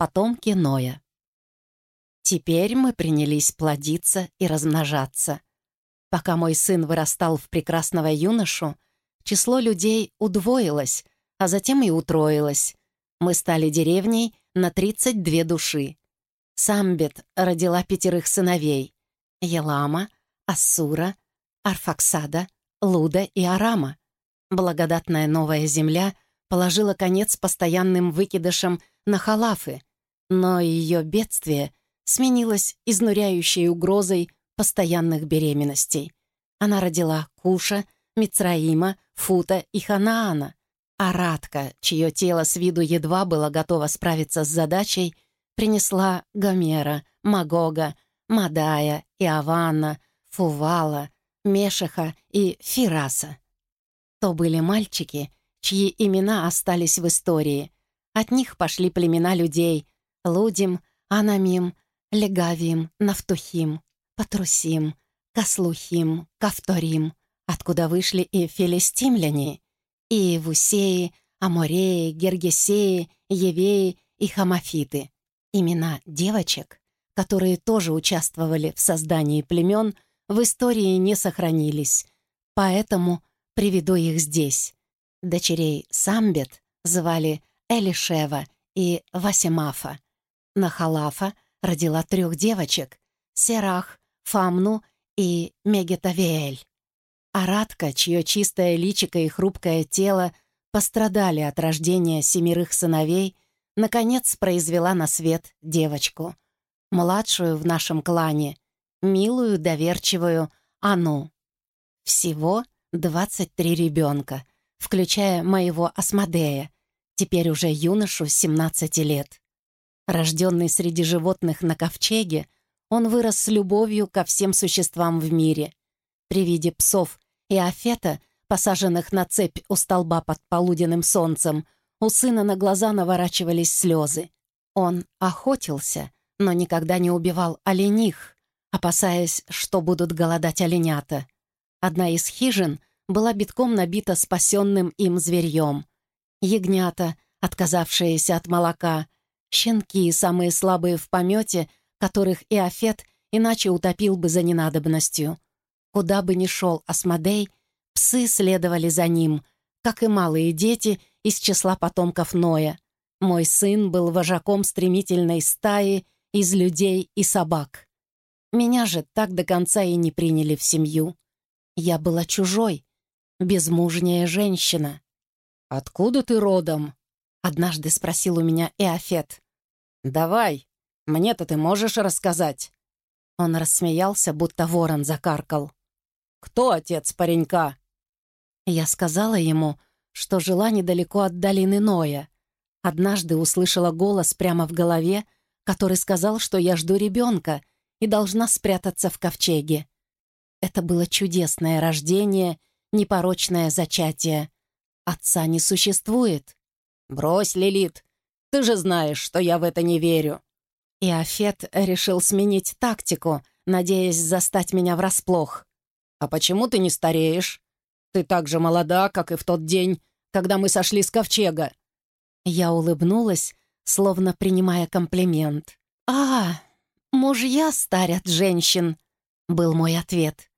Потомки Ноя. Теперь мы принялись плодиться и размножаться. Пока мой сын вырастал в прекрасного юношу, число людей удвоилось, а затем и утроилось. Мы стали деревней на 32 души. Самбет родила пятерых сыновей — Елама, Ассура, Арфаксада, Луда и Арама. Благодатная новая земля положила конец постоянным выкидышам на халафы, но ее бедствие сменилось изнуряющей угрозой постоянных беременностей. Она родила Куша, Мицраима, Фута и Ханаана, а Радка, чье тело с виду едва было готово справиться с задачей, принесла Гомера, Магога, Мадая, Иованна, Фувала, Мешеха и Фираса. То были мальчики, чьи имена остались в истории. От них пошли племена людей — Лудим, Анамим, Легавим, Нафтухим, Патрусим, Каслухим, Кавторим, откуда вышли и филистимляне, и Вусеи, Амореи, Гергесеи, Евеи и Хамафиты. Имена девочек, которые тоже участвовали в создании племен, в истории не сохранились, поэтому приведу их здесь. Дочерей Самбет звали Элишева и Васимафа. Нахалафа родила трех девочек — Серах, Фамну и Мегетавиэль. Аратка, чье чистое личико и хрупкое тело пострадали от рождения семерых сыновей, наконец произвела на свет девочку. Младшую в нашем клане, милую, доверчивую Ану. Всего 23 ребенка, включая моего Асмодея, теперь уже юношу 17 лет. Рожденный среди животных на ковчеге, он вырос с любовью ко всем существам в мире. При виде псов и афета, посаженных на цепь у столба под полуденным солнцем, у сына на глаза наворачивались слезы. Он охотился, но никогда не убивал олених, опасаясь, что будут голодать оленята. Одна из хижин была битком набита спасенным им зверьем. Ягнята, отказавшиеся от молока — Щенки, самые слабые в помете, которых и Афет иначе утопил бы за ненадобностью. Куда бы ни шел Асмодей, псы следовали за ним, как и малые дети из числа потомков Ноя. Мой сын был вожаком стремительной стаи из людей и собак. Меня же так до конца и не приняли в семью. Я была чужой, безмужняя женщина. «Откуда ты родом?» — однажды спросил у меня Эофет. «Давай, мне-то ты можешь рассказать?» Он рассмеялся, будто ворон закаркал. «Кто отец паренька?» Я сказала ему, что жила недалеко от долины Ноя. Однажды услышала голос прямо в голове, который сказал, что я жду ребенка и должна спрятаться в ковчеге. Это было чудесное рождение, непорочное зачатие. Отца не существует. «Брось, Лилит, ты же знаешь, что я в это не верю». И Афет решил сменить тактику, надеясь застать меня врасплох. «А почему ты не стареешь? Ты так же молода, как и в тот день, когда мы сошли с ковчега». Я улыбнулась, словно принимая комплимент. «А, мужья старят женщин», — был мой ответ.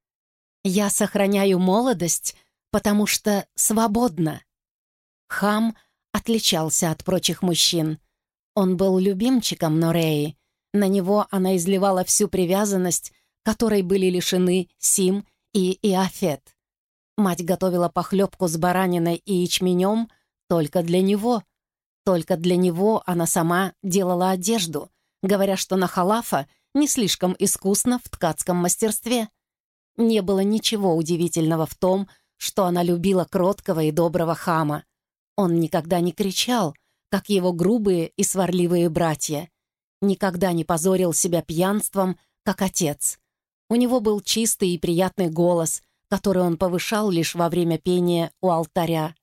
«Я сохраняю молодость, потому что свободна». Хам — отличался от прочих мужчин. Он был любимчиком Нореи. На него она изливала всю привязанность, которой были лишены Сим и Иофет. Мать готовила похлебку с бараниной и ячменем только для него. Только для него она сама делала одежду, говоря, что на халафа не слишком искусно в ткацком мастерстве. Не было ничего удивительного в том, что она любила кроткого и доброго хама. Он никогда не кричал, как его грубые и сварливые братья. Никогда не позорил себя пьянством, как отец. У него был чистый и приятный голос, который он повышал лишь во время пения у алтаря.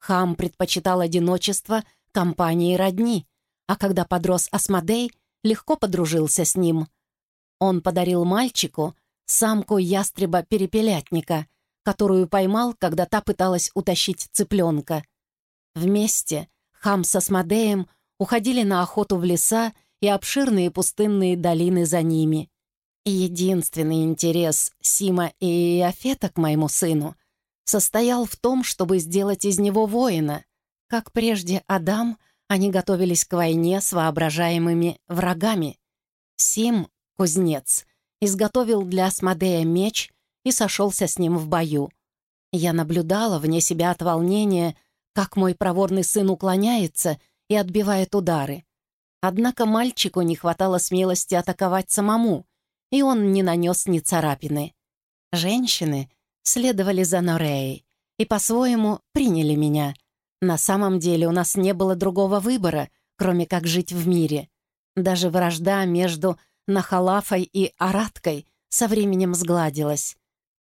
Хам предпочитал одиночество компании родни, а когда подрос Асмодей, легко подружился с ним. Он подарил мальчику самку ястреба-перепелятника, которую поймал, когда та пыталась утащить цыпленка — Вместе Хам с Асмодеем уходили на охоту в леса и обширные пустынные долины за ними. единственный интерес Сима и Иофета к моему сыну состоял в том, чтобы сделать из него воина. Как прежде Адам, они готовились к войне с воображаемыми врагами. Сим, кузнец, изготовил для Асмодея меч и сошелся с ним в бою. Я наблюдала вне себя от волнения, как мой проворный сын уклоняется и отбивает удары. Однако мальчику не хватало смелости атаковать самому, и он не нанес ни царапины. Женщины следовали за Нореей и по-своему приняли меня. На самом деле у нас не было другого выбора, кроме как жить в мире. Даже вражда между Нахалафой и Араткой со временем сгладилась.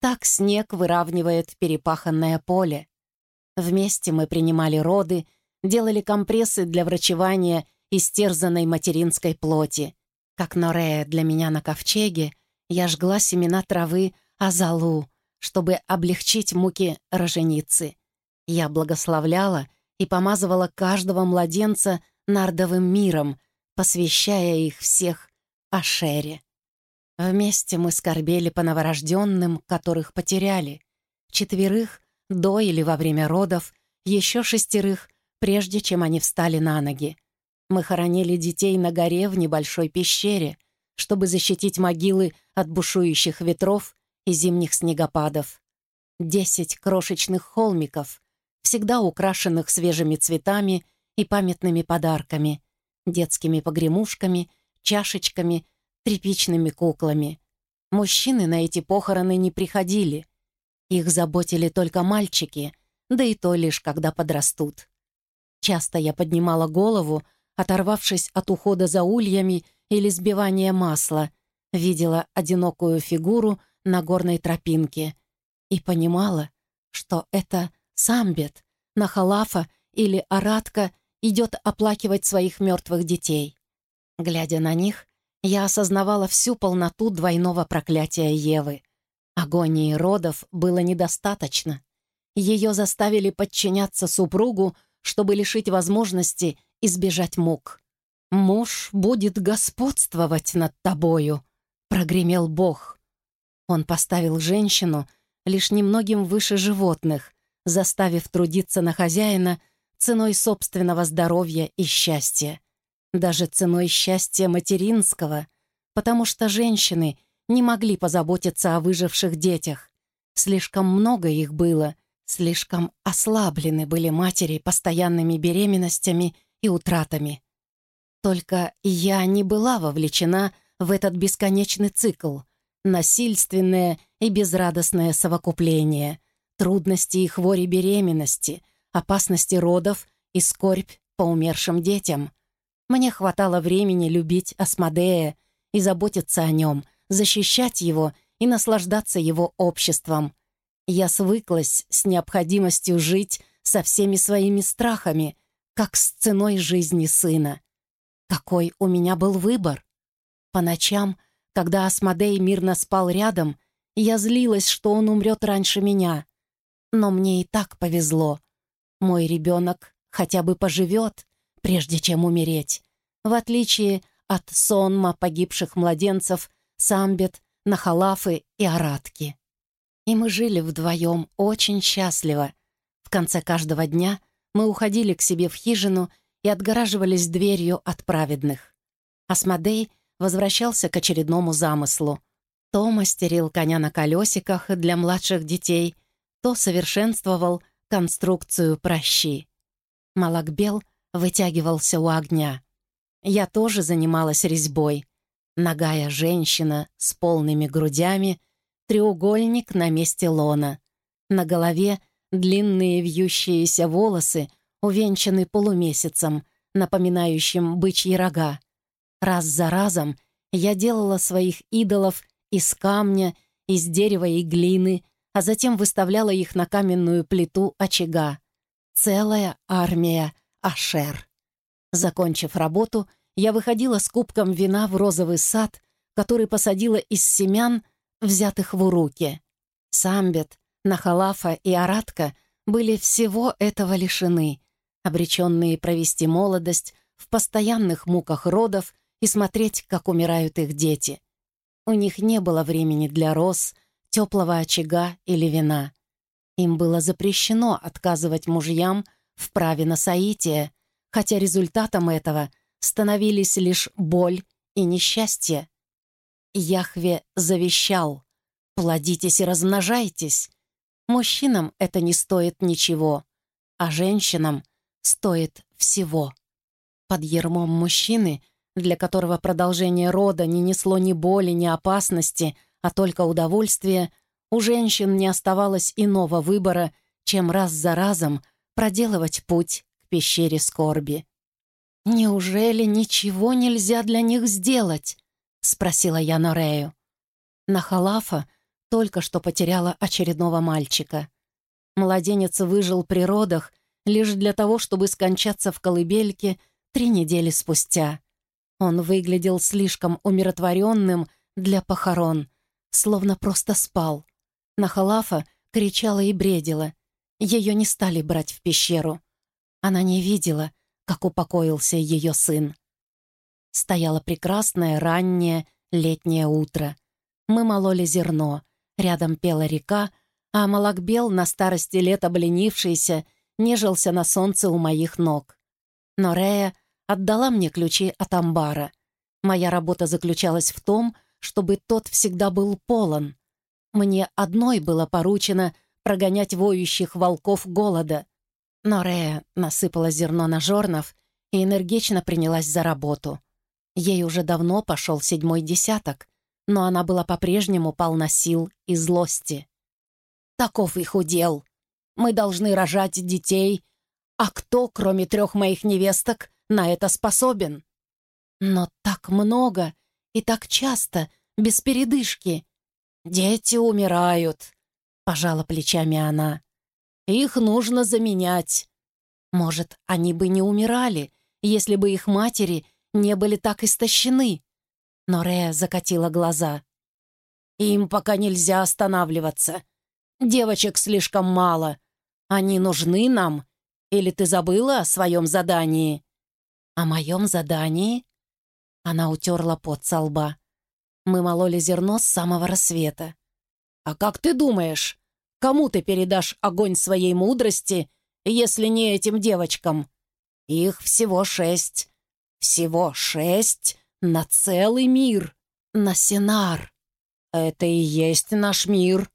Так снег выравнивает перепаханное поле. Вместе мы принимали роды, делали компрессы для врачевания истерзанной материнской плоти. Как Норея для меня на ковчеге, я жгла семена травы Азалу, чтобы облегчить муки роженицы. Я благословляла и помазывала каждого младенца нардовым миром, посвящая их всех Ашере. Вместе мы скорбели по новорожденным, которых потеряли. Четверых до или во время родов, еще шестерых, прежде чем они встали на ноги. Мы хоронили детей на горе в небольшой пещере, чтобы защитить могилы от бушующих ветров и зимних снегопадов. Десять крошечных холмиков, всегда украшенных свежими цветами и памятными подарками, детскими погремушками, чашечками, тряпичными куклами. Мужчины на эти похороны не приходили. Их заботили только мальчики, да и то лишь, когда подрастут. Часто я поднимала голову, оторвавшись от ухода за ульями или сбивания масла, видела одинокую фигуру на горной тропинке и понимала, что это Самбет, Нахалафа или Аратка идет оплакивать своих мертвых детей. Глядя на них, я осознавала всю полноту двойного проклятия Евы. Агонии родов было недостаточно. Ее заставили подчиняться супругу, чтобы лишить возможности избежать мук. «Муж будет господствовать над тобою», — прогремел Бог. Он поставил женщину лишь немногим выше животных, заставив трудиться на хозяина ценой собственного здоровья и счастья. Даже ценой счастья материнского, потому что женщины не могли позаботиться о выживших детях. Слишком много их было, слишком ослаблены были матери постоянными беременностями и утратами. Только я не была вовлечена в этот бесконечный цикл, насильственное и безрадостное совокупление, трудности и хвори беременности, опасности родов и скорбь по умершим детям. Мне хватало времени любить Асмодея и заботиться о нем, защищать его и наслаждаться его обществом. Я свыклась с необходимостью жить со всеми своими страхами — как с ценой жизни сына. Какой у меня был выбор? По ночам, когда Асмодей мирно спал рядом, я злилась, что он умрет раньше меня. Но мне и так повезло. Мой ребенок хотя бы поживет, прежде чем умереть, в отличие от сонма погибших младенцев Самбет, Нахалафы и Аратки. И мы жили вдвоем очень счастливо. В конце каждого дня мы уходили к себе в хижину и отгораживались дверью от праведных. Асмодей возвращался к очередному замыслу. То мастерил коня на колесиках для младших детей, то совершенствовал конструкцию прощи. Малакбел вытягивался у огня. Я тоже занималась резьбой. Ногая женщина с полными грудями, треугольник на месте лона. На голове Длинные вьющиеся волосы увенчаны полумесяцем, напоминающим бычьи рога. Раз за разом я делала своих идолов из камня, из дерева и глины, а затем выставляла их на каменную плиту очага. Целая армия Ашер. Закончив работу, я выходила с кубком вина в розовый сад, который посадила из семян, взятых в уруки. Самбет Нахалафа и Аратка были всего этого лишены, обреченные провести молодость в постоянных муках родов и смотреть, как умирают их дети. У них не было времени для роз, теплого очага или вина. Им было запрещено отказывать мужьям в праве на соитие, хотя результатом этого становились лишь боль и несчастье. Яхве завещал «Плодитесь и размножайтесь». Мужчинам это не стоит ничего, а женщинам стоит всего. Под ермом мужчины, для которого продолжение рода не несло ни боли, ни опасности, а только удовольствие, у женщин не оставалось иного выбора, чем раз за разом проделывать путь к пещере скорби. «Неужели ничего нельзя для них сделать?» — спросила я Норею. Нахалафа только что потеряла очередного мальчика. Младенец выжил при родах лишь для того, чтобы скончаться в колыбельке три недели спустя. Он выглядел слишком умиротворенным для похорон, словно просто спал. Нахалафа кричала и бредила. Ее не стали брать в пещеру. Она не видела, как упокоился ее сын. Стояло прекрасное раннее летнее утро. Мы мололи зерно, рядом пела река, а Малакбел, на старости лет обленившийся, нежился на солнце у моих ног. Но Рея отдала мне ключи от амбара. Моя работа заключалась в том, чтобы тот всегда был полон. Мне одной было поручено прогонять воющих волков голода — но Рея насыпала зерно на жорнов и энергично принялась за работу. Ей уже давно пошел седьмой десяток, но она была по-прежнему полна сил и злости. «Таков их удел. Мы должны рожать детей. А кто, кроме трех моих невесток, на это способен?» «Но так много и так часто, без передышки. Дети умирают», — пожала плечами она. Их нужно заменять. Может, они бы не умирали, если бы их матери не были так истощены. Но Рея закатила глаза. Им пока нельзя останавливаться. Девочек слишком мало. Они нужны нам. Или ты забыла о своем задании? О моем задании? Она утерла пот со лба. Мы мололи зерно с самого рассвета. «А как ты думаешь, Кому ты передашь огонь своей мудрости, если не этим девочкам? Их всего шесть. Всего шесть на целый мир. На Синар. Это и есть наш мир.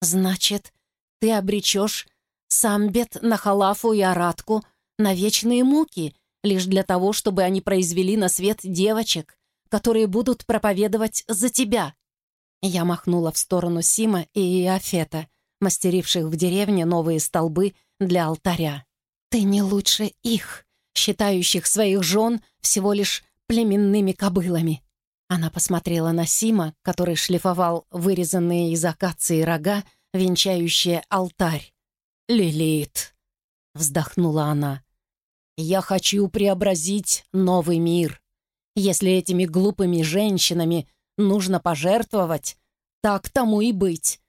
Значит, ты обречешь Самбет на Халафу и Аратку на вечные муки, лишь для того, чтобы они произвели на свет девочек, которые будут проповедовать за тебя. Я махнула в сторону Сима и Иофета — мастеривших в деревне новые столбы для алтаря. «Ты не лучше их, считающих своих жен всего лишь племенными кобылами». Она посмотрела на Сима, который шлифовал вырезанные из акации рога, венчающие алтарь. «Лилит!» — вздохнула она. «Я хочу преобразить новый мир. Если этими глупыми женщинами нужно пожертвовать, так тому и быть.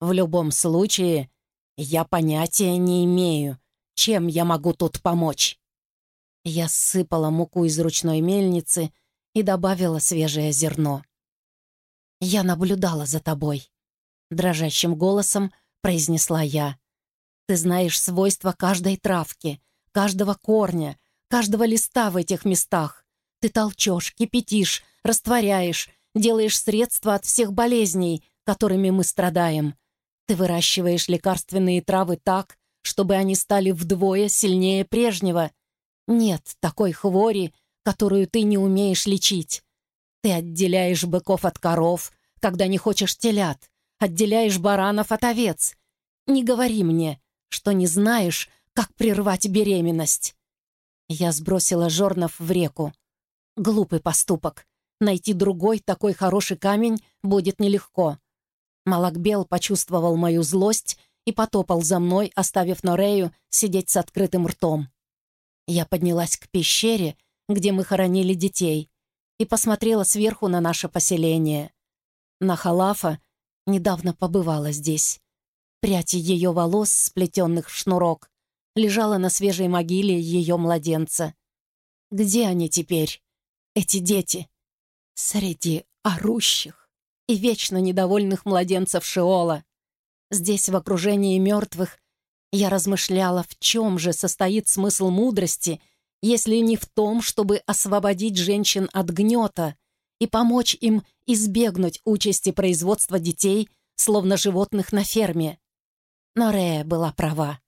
В любом случае, я понятия не имею, чем я могу тут помочь. Я сыпала муку из ручной мельницы и добавила свежее зерно. «Я наблюдала за тобой», — дрожащим голосом произнесла я. «Ты знаешь свойства каждой травки, каждого корня, каждого листа в этих местах. Ты толчешь, кипятишь, растворяешь, делаешь средства от всех болезней, которыми мы страдаем. Ты выращиваешь лекарственные травы так, чтобы они стали вдвое сильнее прежнего. Нет такой хвори, которую ты не умеешь лечить. Ты отделяешь быков от коров, когда не хочешь телят, отделяешь баранов от овец. Не говори мне, что не знаешь, как прервать беременность. Я сбросила жорнов в реку. Глупый поступок. Найти другой такой хороший камень будет нелегко. Малакбел почувствовал мою злость и потопал за мной, оставив Норею сидеть с открытым ртом. Я поднялась к пещере, где мы хоронили детей, и посмотрела сверху на наше поселение. Нахалафа недавно побывала здесь. Прядь ее волос, сплетенных в шнурок, лежала на свежей могиле ее младенца. Где они теперь, эти дети? Среди орущих и вечно недовольных младенцев Шиола. Здесь, в окружении мертвых, я размышляла, в чем же состоит смысл мудрости, если не в том, чтобы освободить женщин от гнета и помочь им избегнуть участи производства детей, словно животных на ферме. Но Рея была права.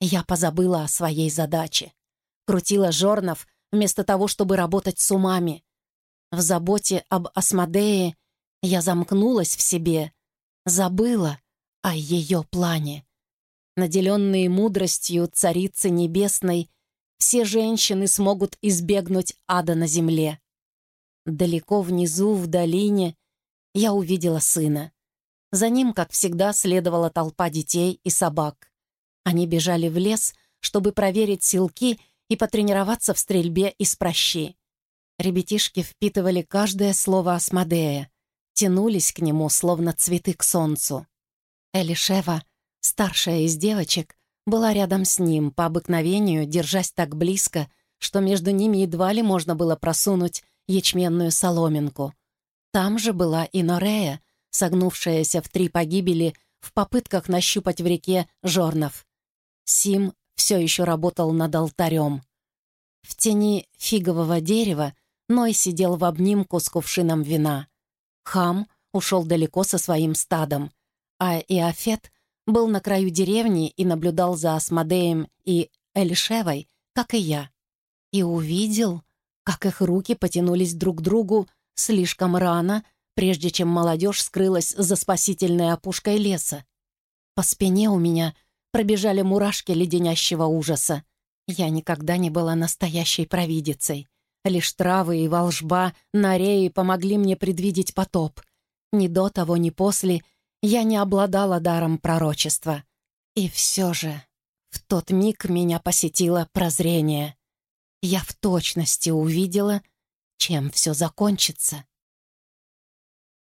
Я позабыла о своей задаче. Крутила жорнов вместо того, чтобы работать с умами. В заботе об Асмодее я замкнулась в себе, забыла о ее плане. Наделенные мудростью Царицы Небесной, все женщины смогут избегнуть ада на земле. Далеко внизу, в долине, я увидела сына. За ним, как всегда, следовала толпа детей и собак. Они бежали в лес, чтобы проверить силки и потренироваться в стрельбе из прощи. Ребятишки впитывали каждое слово Асмодея, тянулись к нему, словно цветы к солнцу. Элишева, старшая из девочек, была рядом с ним, по обыкновению, держась так близко, что между ними едва ли можно было просунуть ячменную соломинку. Там же была и Норея, согнувшаяся в три погибели в попытках нащупать в реке жорнов. Сим все еще работал над алтарем. В тени фигового дерева Ной сидел в обнимку с кувшином вина. Хам ушел далеко со своим стадом, а Иофет был на краю деревни и наблюдал за Асмодеем и Эльшевой, как и я. И увидел, как их руки потянулись друг к другу слишком рано, прежде чем молодежь скрылась за спасительной опушкой леса. По спине у меня пробежали мурашки леденящего ужаса. Я никогда не была настоящей провидицей. Лишь травы и волжба на рее помогли мне предвидеть потоп. Ни до того, ни после я не обладала даром пророчества. И все же в тот миг меня посетило прозрение. Я в точности увидела, чем все закончится.